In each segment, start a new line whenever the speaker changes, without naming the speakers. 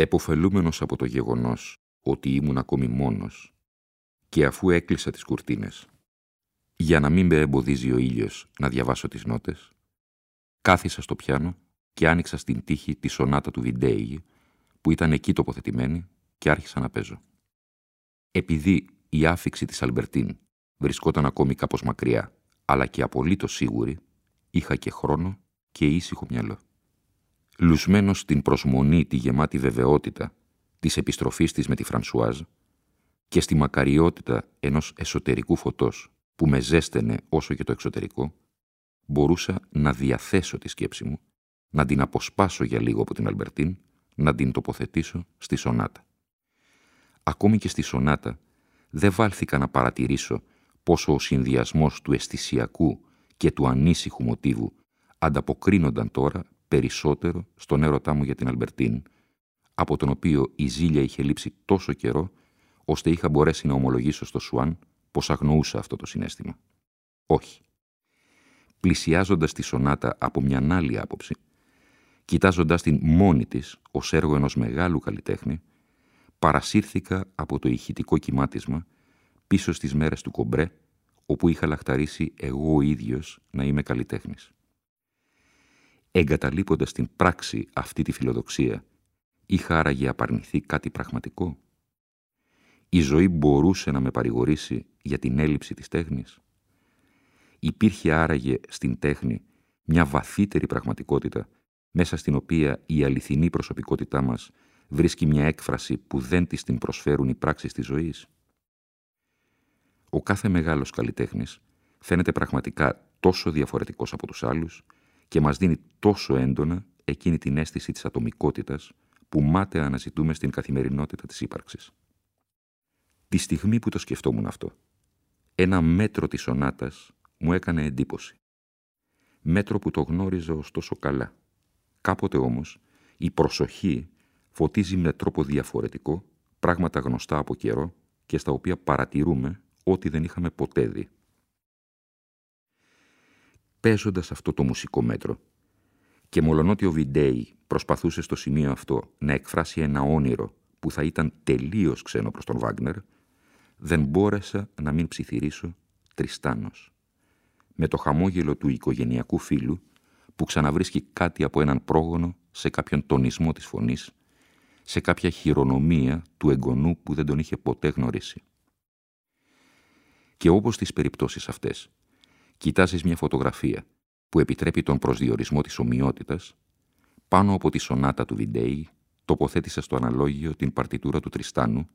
Εποφελούμενος από το γεγονός ότι ήμουν ακόμη μόνος και αφού έκλεισα τις κουρτίνες για να μην με εμποδίζει ο ήλιος να διαβάσω τις νότες, κάθισα στο πιάνο και άνοιξα στην τύχη τη σονάτα του Βιντέιγη που ήταν εκεί τοποθετημένη και άρχισα να παίζω. Επειδή η άφηξη της Αλμπερτίν βρισκόταν ακόμη κάπως μακριά, αλλά και απολύτως σίγουρη, είχα και χρόνο και ήσυχο μυαλό λουσμένος στην προσμονή τη γεμάτη βεβαιότητα της επιστροφής της με τη Φρανσουάζ και στη μακαριότητα ενός εσωτερικού φωτός που με ζέστενε όσο και το εξωτερικό, μπορούσα να διαθέσω τη σκέψη μου, να την αποσπάσω για λίγο από την Αλμπερτίν, να την τοποθετήσω στη σονάτα. Ακόμη και στη σονάτα δεν βάλθηκα να παρατηρήσω πόσο ο συνδυασμός του αισθησιακού και του ανήσυχου μοτίβου ανταποκρίνονταν τώρα περισσότερο στον έρωτά μου για την Αλμπερτίν, από τον οποίο η ζήλια είχε λείψει τόσο καιρό, ώστε είχα μπορέσει να ομολογήσω στο Σουάν πως αγνοούσα αυτό το συνέστημα. Όχι. Πλησιάζοντας τη σονάτα από μια άλλη άποψη, κοιτάζοντας την μόνη της ως έργο ενός μεγάλου καλλιτέχνη, παρασύρθηκα από το ηχητικό κοιμάτισμα πίσω στις μέρες του κομπρέ, όπου είχα λαχταρίσει εγώ ο ίδιος να είμαι καλλιτέχνης εγκαταλείποντας την πράξη αυτή τη φιλοδοξία, είχα άραγε απαρνηθεί κάτι πραγματικό. Η ζωή μπορούσε να με παρηγορήσει για την έλλειψη της τέχνης. Υπήρχε άραγε στην τέχνη μια βαθύτερη πραγματικότητα, μέσα στην οποία η αληθινή προσωπικότητά μας βρίσκει μια έκφραση που δεν της την προσφέρουν οι πράξεις της ζωής. Ο κάθε μεγάλος καλλιτέχνης φαίνεται πραγματικά τόσο διαφορετικός από τους άλλους, και μας δίνει τόσο έντονα εκείνη την αίσθηση της ατομικότητας που μάταια αναζητούμε στην καθημερινότητα της ύπαρξης. Τη στιγμή που το σκεφτόμουν αυτό, ένα μέτρο της σονάτας μου έκανε εντύπωση. Μέτρο που το γνώριζα ωστόσο καλά. Κάποτε όμως η προσοχή φωτίζει με τρόπο διαφορετικό πράγματα γνωστά από καιρό και στα οποία παρατηρούμε ό,τι δεν είχαμε ποτέ δει παίζοντας αυτό το μουσικό μέτρο. Και μολονότι ο Βιντέι προσπαθούσε στο σημείο αυτό να εκφράσει ένα όνειρο που θα ήταν τελείως ξένο προς τον Βάγνερ, δεν μπόρεσα να μην ψιθυρίσω Τριστάνος. Με το χαμόγελο του οικογενειακού φίλου που ξαναβρίσκει κάτι από έναν πρόγονο σε κάποιον τονισμό της φωνής, σε κάποια χειρονομία του εγγονού που δεν τον είχε ποτέ γνωρίσει. Και όπως τις περιπτώσεις αυτές, κοιτάζεις μια φωτογραφία που επιτρέπει τον προσδιορισμό της ομοιότητας, πάνω από τη σονάτα του Βιντέη τοποθέτησες στο αναλόγιο την παρτιτούρα του Τριστάνου,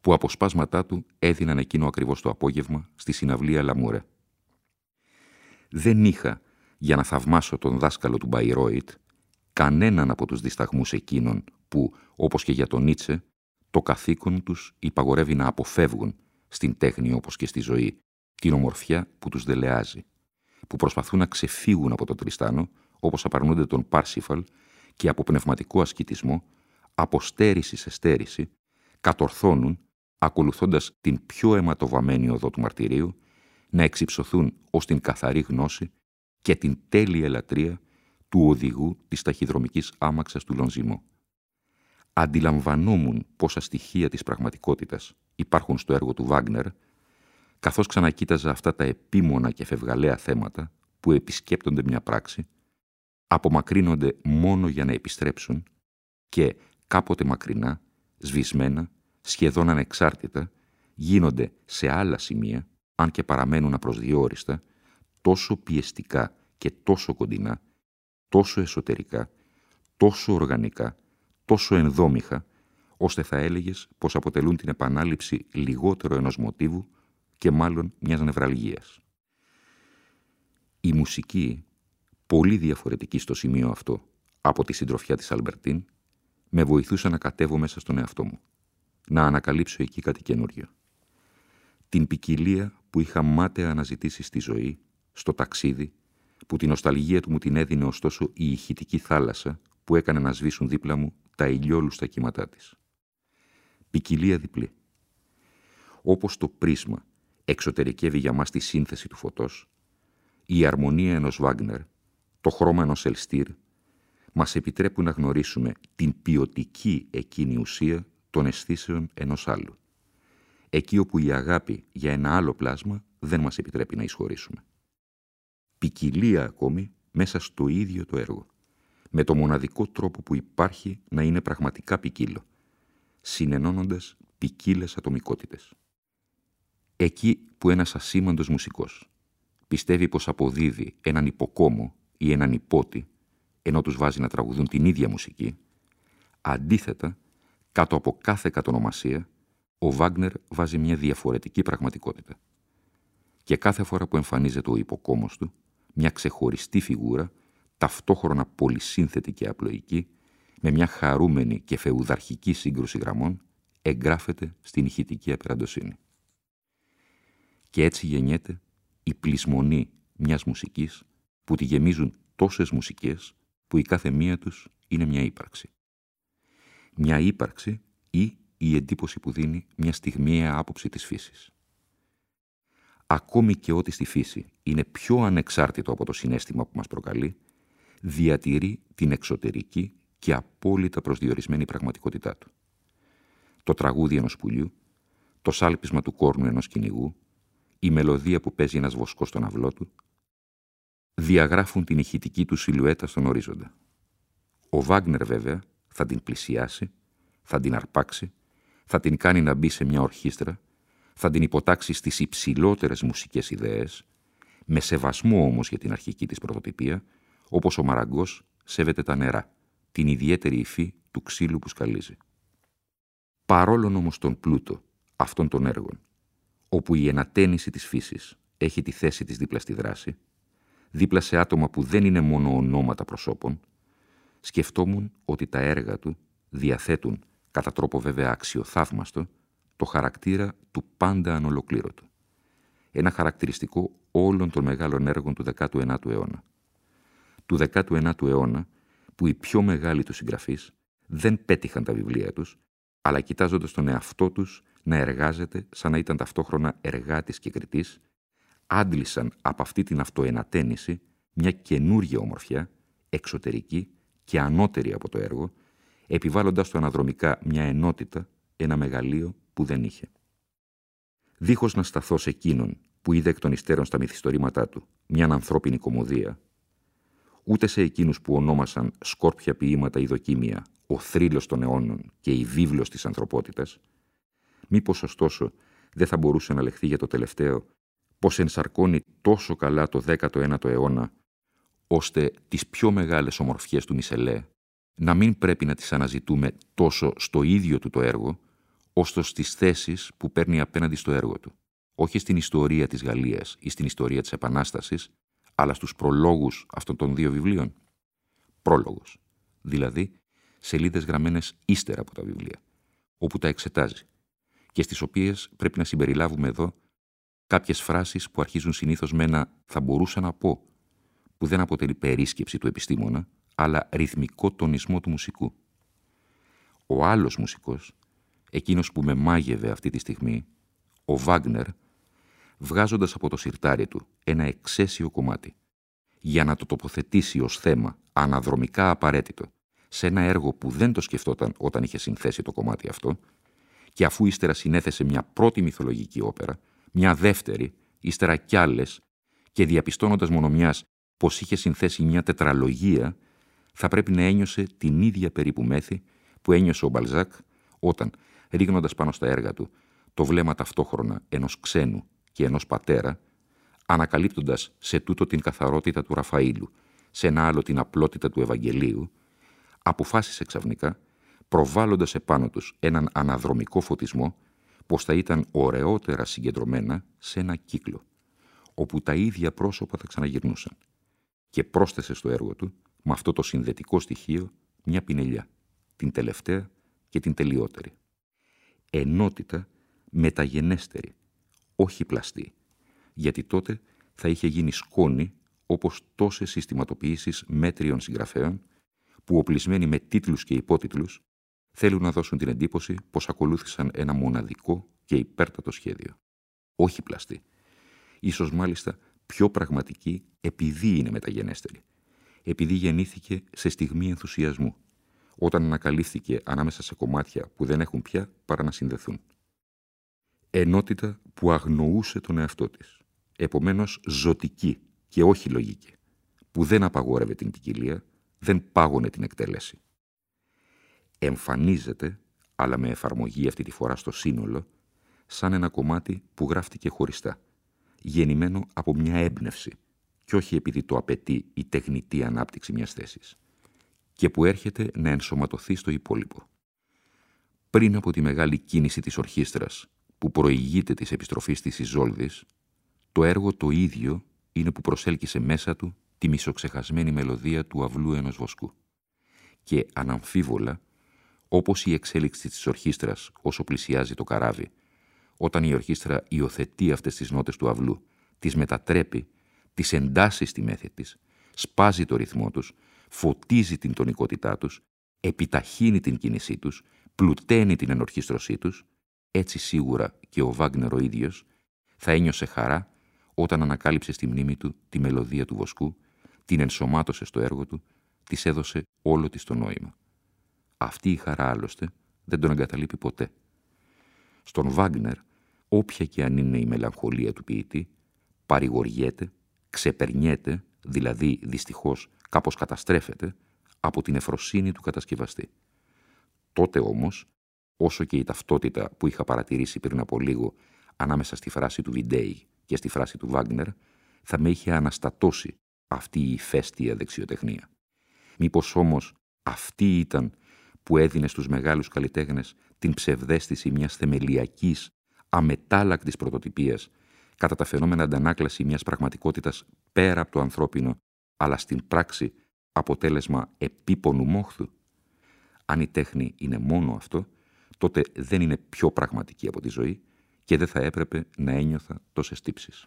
που από σπάσματά του έδιναν εκείνο ακριβώς το απόγευμα στη συναυλία Λαμούρε. Δεν είχα, για να θαυμάσω τον δάσκαλο του Μπαϊρόιτ, κανέναν από τους δισταγμούς εκείνων που, όπως και για τον Νίτσε, το καθήκον τους υπαγορεύει να αποφεύγουν στην τέχνη όπως και στη ζωή την ομορφιά που τους δελεάζει, που προσπαθούν να ξεφύγουν από τον Τριστάνο, όπως απαρνούνται τον Πάρσιφαλ και από πνευματικό ασκητισμό, από στέρηση σε στέρηση, κατορθώνουν, ακολουθώντας την πιο αιματοβαμένη οδό του μαρτυρίου, να εξυψωθούν ως την καθαρή γνώση και την τέλεια ελατρεία του οδηγού της ταχυδρομικής άμαξας του Λονζιμό. Αντιλαμβανόμουν πόσα στοιχεία της πραγματικότητας υπάρχουν στο έργο του Βάγνερ καθώς ξανακοίταζα αυτά τα επίμονα και φευγαλαία θέματα που επισκέπτονται μια πράξη, απομακρύνονται μόνο για να επιστρέψουν και κάποτε μακρινά σβησμένα, σχεδόν ανεξάρτητα, γίνονται σε άλλα σημεία, αν και παραμένουν απροσδιόριστα, τόσο πιεστικά και τόσο κοντινά, τόσο εσωτερικά, τόσο οργανικά, τόσο ενδόμηχα, ώστε θα έλεγες πως αποτελούν την επανάληψη λιγότερο ενός μοτίβου και μάλλον μιας νευραλγίας. Η μουσική, πολύ διαφορετική στο σημείο αυτό από τη συντροφιά της Αλμπερτίν, με βοηθούσε να κατέβω μέσα στον εαυτό μου, να ανακαλύψω εκεί κάτι καινούριο. Την ποικιλία που είχα μάταια αναζητήσει στη ζωή, στο ταξίδι, που την νοσταλγία του μου την έδινε ωστόσο η ηχητική θάλασσα που έκανε να σβήσουν δίπλα μου τα ηλιόλουστα κύματά της. Ποικιλία διπλή. Όπως το πρίσμα εξωτερικεύει για μας τη σύνθεση του φωτός, η αρμονία ενός Βάγνερ, το χρώμα ενός Ελστήρ, μας επιτρέπουν να γνωρίσουμε την ποιοτική εκείνη ουσία των αισθήσεων ενός άλλου. Εκεί όπου η αγάπη για ένα άλλο πλάσμα δεν μας επιτρέπει να εισχωρήσουμε. Ποικιλία ακόμη μέσα στο ίδιο το έργο, με το μοναδικό τρόπο που υπάρχει να είναι πραγματικά ποικίλο, συνενώνοντας ποικίλες ατομικότητες. Εκεί που ένας ασήμαντος μουσικός πιστεύει πως αποδίδει έναν υποκόμο ή έναν υπότι, ενώ τους βάζει να τραγουδούν την ίδια μουσική, αντίθετα, κάτω από κάθε κατονομασία, ο Βάγνερ βάζει μια διαφορετική πραγματικότητα. Και κάθε φορά που εμφανίζεται ο υποκόμος του, μια ξεχωριστή φιγούρα, ταυτόχρονα πολυσύνθετη και απλοϊκή, με μια χαρούμενη και φεουδαρχική σύγκρουση γραμμών, εγγράφεται στην ηχητική απεραντοσύνη. Και έτσι γεννιέται η πλεισμονή μιας μουσικής που τη γεμίζουν τόσες μουσικές που η κάθε μία τους είναι μια ύπαρξη. Μια ύπαρξη ή η εντύπωση που δίνει μια στιγμιαία άποψη της φύσης. Ακόμη και ό,τι στη φύση είναι πιο ανεξάρτητο από το συνέστημα που μας προκαλεί, διατηρεί την εξωτερική και απόλυτα προσδιορισμένη πραγματικότητά του. Το τραγούδι ενός πουλιού, το σάλπισμα του κόρνου ενός κυνηγού, η μελωδία που παίζει ένας βοσκός στον αυλό του, διαγράφουν την ηχητική του σιλουέτα στον ορίζοντα. Ο Βάγνερ βέβαια θα την πλησιάσει, θα την αρπάξει, θα την κάνει να μπει σε μια ορχήστρα, θα την υποτάξει στις υψηλότερες μουσικές ιδέες, με σεβασμό όμως για την αρχική της πρωτοτυπία, όπως ο Μαραγκός σέβεται τα νερά, την ιδιαίτερη υφή του ξύλου που σκαλίζει. Παρόλον όμως τον πλούτο αυτών των έργων, όπου η ενατένιση της φύσης έχει τη θέση της δίπλα στη δράση, δίπλα σε άτομα που δεν είναι μόνο ονόματα προσώπων, σκεφτόμουν ότι τα έργα του διαθέτουν, κατά τρόπο βέβαια αξιοθαύμαστο, το χαρακτήρα του πάντα ανολοκλήρωτου. Ένα χαρακτηριστικό όλων των μεγάλων έργων του 19ου αιώνα. Του 19ου αιώνα, που οι πιο μεγάλοι του συγγραφείς δεν πέτυχαν τα βιβλία τους, αλλά κοιτάζοντας τον εαυτό τους να εργάζεται σαν να ήταν ταυτόχρονα εργάτης και κριτής, άντλησαν από αυτή την αυτοενατένιση μια καινούργια ομορφιά, εξωτερική και ανώτερη από το έργο, επιβάλλοντας το αναδρομικά μια ενότητα, ένα μεγαλείο που δεν είχε. Δίχως να σταθώ σε εκείνον που είδε εκ των υστέρων στα μυθιστορήματά του μια ανθρώπινη κομμωδία, ούτε σε εκείνους που ονόμασαν σκόρπια ποίηματα ή δοκίμια, ο θρύλος των αιώνων και η βίβλος της ανθρωπότητας, μήπως ωστόσο δεν θα μπορούσε να λεχθεί για το τελευταίο πως ενσαρκώνει τόσο καλά το 19ο αιώνα, ώστε τις πιο μεγάλες ομορφιές του Μισελέ να μην πρέπει να τις αναζητούμε τόσο στο ίδιο του το έργο, ώστε στις θέσεις που παίρνει απέναντι στο έργο του. Όχι στην ιστορία της Γαλλίας ή στην ιστορία της Επανάστασης, αλλά στους προλόγους αυτών των δύο βιβλίων. Πρόλογος, δηλαδή σελίδες γραμμένες ύστερα από τα βιβλία, όπου τα εξετάζει και στις οποίες πρέπει να συμπεριλάβουμε εδώ κάποιες φράσεις που αρχίζουν συνήθως με ένα «θα μπορούσα να πω», που δεν αποτελεί περίσκεψη του επιστήμονα, αλλά ρυθμικό τονισμό του μουσικού. Ο άλλος μουσικός, εκείνος που με μάγευε αυτή τη στιγμή, ο Βάγνερ, βγάζοντας από το σιρτάρι του ένα εξαίσιο κομμάτι, για να το τοποθετήσει ως θέμα αναδρομικά απαραίτητο σε ένα έργο που δεν το σκεφτόταν όταν είχε συνθέσει το κομμάτι αυτό, και αφού ύστερα συνέθεσε μια πρώτη μυθολογική όπερα, μια δεύτερη, ύστερα κι άλλες, και διαπιστώνοντας μόνο μια πως είχε συνθέσει μια τετραλογία, θα πρέπει να ένιωσε την ίδια περίπου μέθη που ένιωσε ο Μπαλζάκ όταν, ρίχνοντας πάνω στα έργα του, το βλέμμα ταυτόχρονα ενός ξένου και ενός πατέρα, ανακαλύπτοντας σε τούτο την καθαρότητα του Ραφαήλου, σε ένα άλλο την απλότητα του Ευαγγελίου, αποφάσισε ξαφνικά, προβάλλοντας επάνω τους έναν αναδρομικό φωτισμό, πως θα ήταν ωραιότερα συγκεντρωμένα σε ένα κύκλο, όπου τα ίδια πρόσωπα θα ξαναγυρνούσαν. Και πρόσθεσε στο έργο του, με αυτό το συνδετικό στοιχείο, μια πινελιά, την τελευταία και την τελειότερη. Ενότητα μεταγενέστερη, όχι πλαστή, γιατί τότε θα είχε γίνει σκόνη όπως τόσες συστηματοποιήσεις μέτριων συγγραφέων που οπλισμένοι με τίτλους και υπότιτλους θέλουν να δώσουν την εντύπωση πως ακολούθησαν ένα μοναδικό και υπέρτατο σχέδιο. Όχι πλαστή. Ίσως μάλιστα πιο πραγματική επειδή είναι μεταγενέστερη. Επειδή γεννήθηκε σε στιγμή ενθουσιασμού, όταν ανακαλύφθηκε ανάμεσα σε κομμάτια που δεν έχουν πια παρά να συνδεθούν. Ενότητα που αγνοούσε τον εαυτό της. Επομένως ζωτική και όχι λογική, που δεν απαγόρευε την ποικιλία, δεν πάγωνε την εκτέλεση. Εμφανίζεται, αλλά με εφαρμογή αυτή τη φορά στο σύνολο, σαν ένα κομμάτι που γράφτηκε χωριστά, γεννημένο από μια έμπνευση και όχι επειδή το απαιτεί η τεχνητή ανάπτυξη μιας θέσης και που έρχεται να ενσωματωθεί στο υπόλοιπο. Πριν από τη μεγάλη κίνηση της ορχήστρας που προηγείται της επιστροφής της Ιζόλδης, το έργο το ίδιο είναι που προσέλκυσε μέσα του τη μισοξεχασμένη μελωδία του αυλού ενός βοσκού. Και αναμφίβολα, όπως η εξέλιξη της ορχήστρας όσο πλησιάζει το καράβι, όταν η ορχήστρα υιοθετεί αυτές τις νότες του αυλού, τις μετατρέπει, τις εντάσσει στη μέθη της, σπάζει το ρυθμό τους, φωτίζει την τονικότητά τους, επιταχύνει την κίνησή τους, πλουταίνει την ενορχήστρωσή τους, έτσι σίγουρα και ο Βάγνερ ο ίδιος θα ένιωσε χαρά όταν ανακάλυψε στη μνήμη του τη μελωδία του βοσκού, την ενσωμάτωσε στο έργο του, της έδωσε όλο της το νόημα. Αυτή η χαρά άλλωστε δεν τον εγκαταλείπει ποτέ. Στον Βάγνερ, όποια και αν είναι η μελαγχολία του ποιητή, παρηγοριέται, ξεπερνιέται, δηλαδή δυστυχώς κάπως καταστρέφεται, από την εφροσύνη του κατασκευαστή. Τότε όμως, όσο και η ταυτότητα που είχα παρατηρήσει πριν από λίγο ανάμεσα στη φράση του Βιντέη και στη φράση του Βάγνερ, θα με είχε αναστατώσει αυτή η ηφαίστεια δεξιοτεχνία. Μήπως όμως αυτή ήταν που έδινε στους μεγάλους καλλιτέχνες την ψευδέστηση μιας θεμελιακής, αμετάλλακτης πρωτοτυπίας, κατά τα φαινόμενα αντανάκλαση μιας πραγματικότητας πέρα από το ανθρώπινο, αλλά στην πράξη αποτέλεσμα επίπονου μόχθου. Αν η τέχνη είναι μόνο αυτό, τότε δεν είναι πιο πραγματική από τη ζωή και δεν θα έπρεπε να ένιωθα τόσες τύψεις.